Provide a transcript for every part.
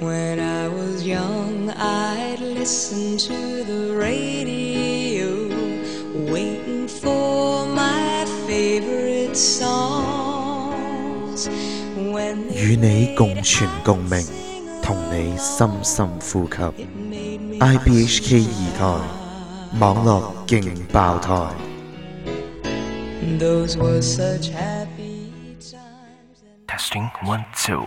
When I was young, I'd listen to the radio, waiting for my favorite songs. When 與你共存共鳴，同你深深呼吸。IBHK Those were such happy times. Testing one two.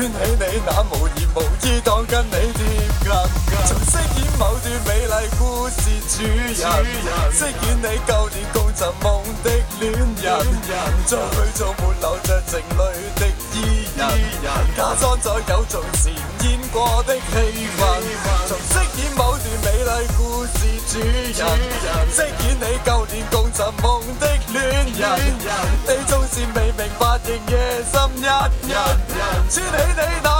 穿起你那无言无依，当跟你贴近，从饰演某段美丽故事主人，饰演你旧年共寻梦的恋人，再去做没流着情泪的伊人，假装在有从前演过的戏份，从饰演。美丽故事主人，饰演你旧年共寻梦的恋人，你总是未明白仍夜深一人，穿起你那。